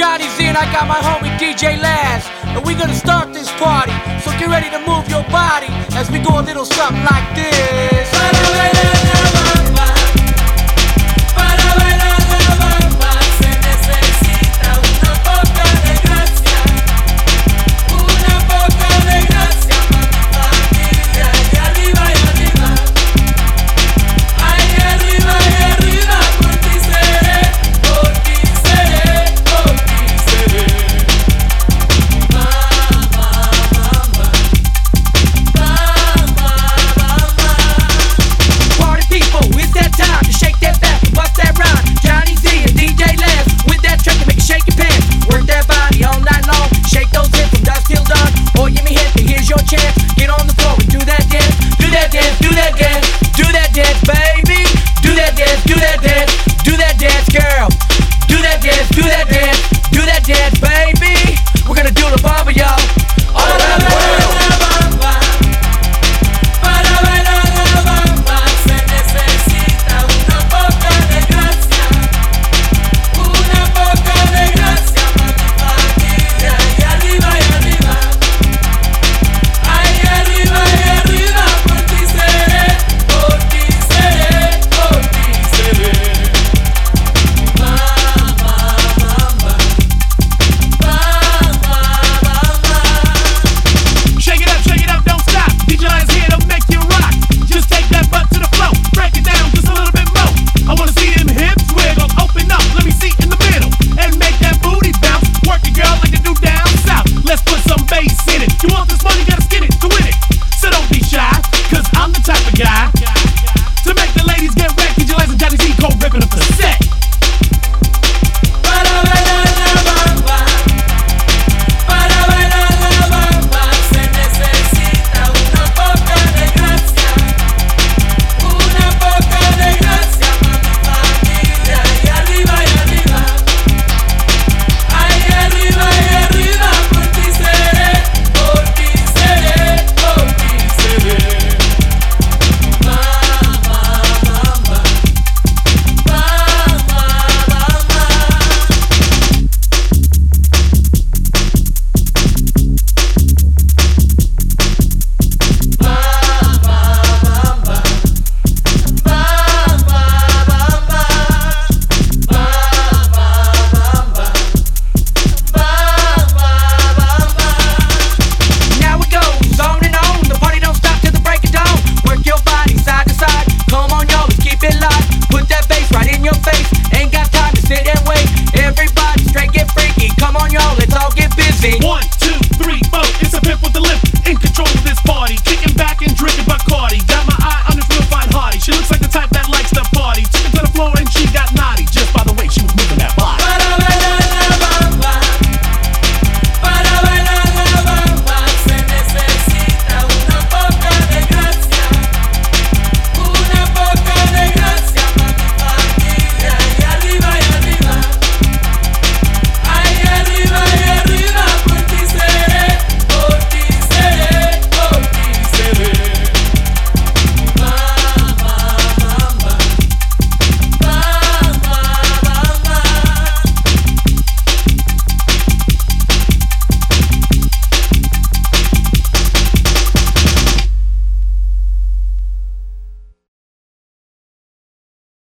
is in, I got my homie DJ Laz. And we gonna start this party. So get ready to move your body as we go a little something like this. give me hip, and here's your chance. Get on the floor and do that dance, do that dance, do that